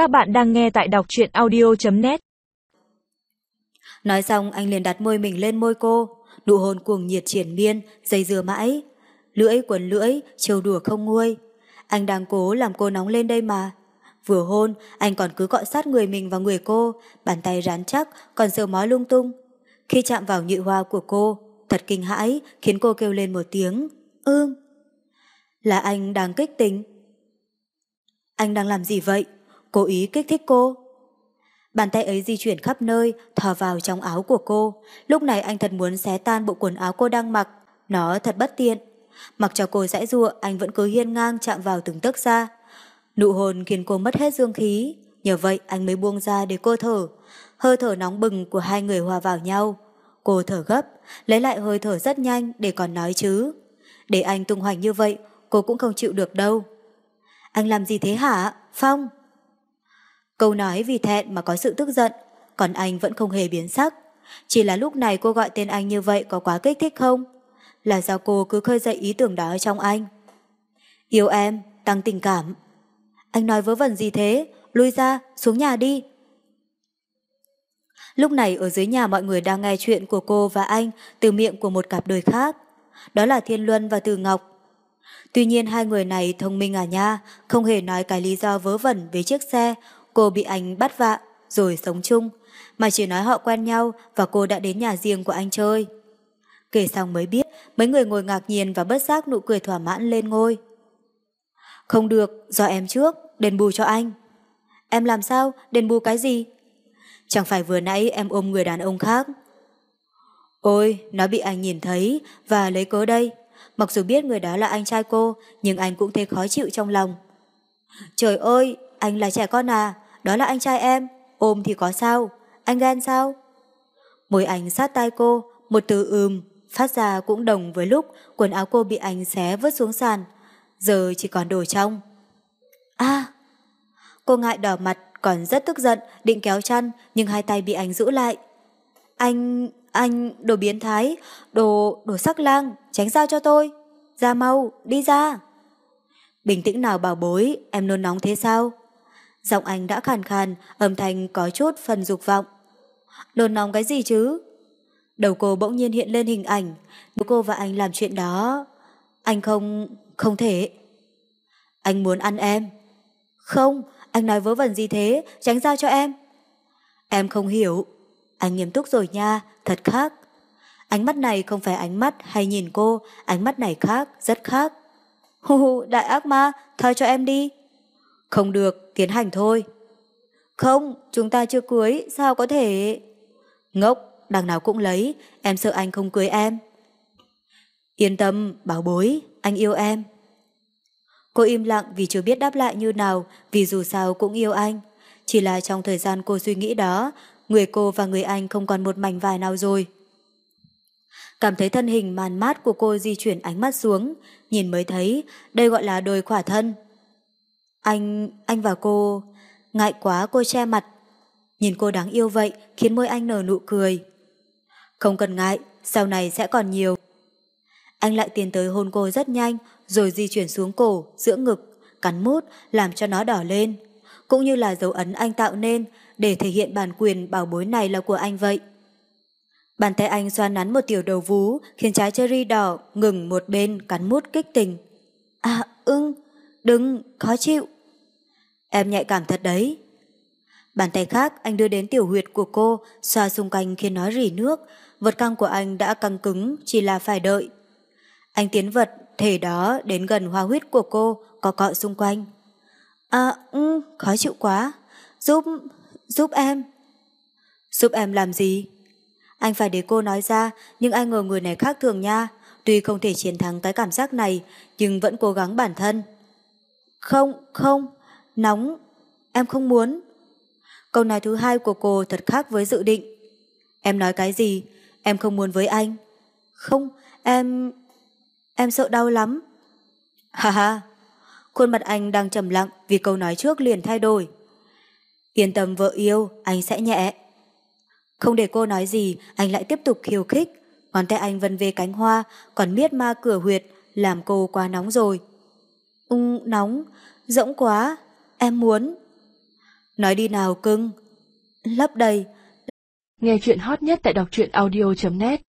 Các bạn đang nghe tại đọc truyện audio.net Nói xong anh liền đặt môi mình lên môi cô, nụ hôn cuồng nhiệt triển miên, dây dừa mãi. Lưỡi quấn lưỡi, trêu đùa không nguôi. Anh đang cố làm cô nóng lên đây mà. Vừa hôn, anh còn cứ cọ sát người mình vào người cô, bàn tay rán chắc, còn sờ mói lung tung. Khi chạm vào nhụy hoa của cô, thật kinh hãi, khiến cô kêu lên một tiếng, ương. Là anh đang kích tính Anh đang làm gì vậy? Cố ý kích thích cô. Bàn tay ấy di chuyển khắp nơi, thò vào trong áo của cô. Lúc này anh thật muốn xé tan bộ quần áo cô đang mặc. Nó thật bất tiện. Mặc cho cô dãi dụa, anh vẫn cứ hiên ngang chạm vào từng tấc da. Nụ hôn khiến cô mất hết dương khí. Nhờ vậy anh mới buông ra để cô thở. Hơi thở nóng bừng của hai người hòa vào nhau. Cô thở gấp, lấy lại hơi thở rất nhanh để còn nói chứ. Để anh tung hoành như vậy, cô cũng không chịu được đâu. Anh làm gì thế hả? Phong! Câu nói vì thẹn mà có sự tức giận, còn anh vẫn không hề biến sắc. Chỉ là lúc này cô gọi tên anh như vậy có quá kích thích không? Là do cô cứ khơi dậy ý tưởng đó trong anh. Yêu em, tăng tình cảm. Anh nói vớ vẩn gì thế? Lui ra, xuống nhà đi. Lúc này ở dưới nhà mọi người đang nghe chuyện của cô và anh từ miệng của một cặp đôi khác. Đó là Thiên Luân và Từ Ngọc. Tuy nhiên hai người này thông minh à nha, không hề nói cái lý do vớ vẩn về chiếc xe cô bị anh bắt vạ rồi sống chung, mà chỉ nói họ quen nhau và cô đã đến nhà riêng của anh chơi. Kể xong mới biết, mấy người ngồi ngạc nhiên và bất giác nụ cười thỏa mãn lên ngôi. Không được, do em trước, đền bù cho anh. Em làm sao, đền bù cái gì? Chẳng phải vừa nãy em ôm người đàn ông khác. Ôi, nó bị anh nhìn thấy và lấy cớ đây. Mặc dù biết người đó là anh trai cô, nhưng anh cũng thấy khó chịu trong lòng. Trời ơi, anh là trẻ con à, đó là anh trai em, ôm thì có sao, anh ghen sao? Môi anh sát tay cô, một từ ừm, phát ra cũng đồng với lúc quần áo cô bị anh xé vứt xuống sàn, giờ chỉ còn đồ trong. À! Cô ngại đỏ mặt, còn rất tức giận, định kéo chăn, nhưng hai tay bị anh giữ lại. Anh, anh, đồ biến thái, đồ, đồ sắc lang, tránh ra cho tôi. Ra mau, đi ra. Bình tĩnh nào bảo bối, em nôn nóng thế sao? Giọng anh đã khàn khàn, âm thanh có chút phần dục vọng. Nôn nóng cái gì chứ? Đầu cô bỗng nhiên hiện lên hình ảnh, nếu cô và anh làm chuyện đó, anh không, không thể. Anh muốn ăn em. Không, anh nói vớ vẩn gì thế, tránh ra cho em. Em không hiểu. Anh nghiêm túc rồi nha, thật khác. Ánh mắt này không phải ánh mắt hay nhìn cô, ánh mắt này khác, rất khác. Hù hù, đại ác ma, tha cho em đi. Không được, tiến hành thôi. Không, chúng ta chưa cưới, sao có thể... Ngốc, đằng nào cũng lấy, em sợ anh không cưới em. Yên tâm, bảo bối, anh yêu em. Cô im lặng vì chưa biết đáp lại như nào, vì dù sao cũng yêu anh. Chỉ là trong thời gian cô suy nghĩ đó, người cô và người anh không còn một mảnh vải nào rồi. Cảm thấy thân hình màn mát của cô di chuyển ánh mắt xuống, nhìn mới thấy đây gọi là đôi khỏa thân. Anh, anh và cô, ngại quá cô che mặt. Nhìn cô đáng yêu vậy khiến môi anh nở nụ cười. Không cần ngại, sau này sẽ còn nhiều. Anh lại tiến tới hôn cô rất nhanh, rồi di chuyển xuống cổ, giữa ngực, cắn mút, làm cho nó đỏ lên. Cũng như là dấu ấn anh tạo nên để thể hiện bản quyền bảo bối này là của anh vậy. Bàn tay anh xoa nắn một tiểu đầu vú khiến trái cherry đỏ ngừng một bên cắn mút kích tình. À ưng, đừng, khó chịu. Em nhạy cảm thật đấy. Bàn tay khác anh đưa đến tiểu huyệt của cô xoa xung quanh khiến nó rỉ nước. Vật căng của anh đã căng cứng chỉ là phải đợi. Anh tiến vật thể đó đến gần hoa huyết của cô có cọ xung quanh. À, ừ, khó chịu quá. Giúp, giúp em. Giúp em làm gì? Anh phải để cô nói ra, nhưng ai ngờ người này khác thường nha. Tuy không thể chiến thắng cái cảm giác này, nhưng vẫn cố gắng bản thân. Không, không, nóng, em không muốn. Câu nói thứ hai của cô thật khác với dự định. Em nói cái gì? Em không muốn với anh. Không, em... Em sợ đau lắm. Ha ha. Khuôn mặt anh đang trầm lặng vì câu nói trước liền thay đổi. Yên tâm vợ yêu, anh sẽ nhẹ. Không để cô nói gì, anh lại tiếp tục khiêu khích. Ngón tay anh vân về cánh hoa, còn miết ma cửa huyệt, làm cô quá nóng rồi. Ung, nóng, rỗng quá, em muốn. Nói đi nào cưng. Lấp đầy. Nghe chuyện hot nhất tại đọc truyện audio.net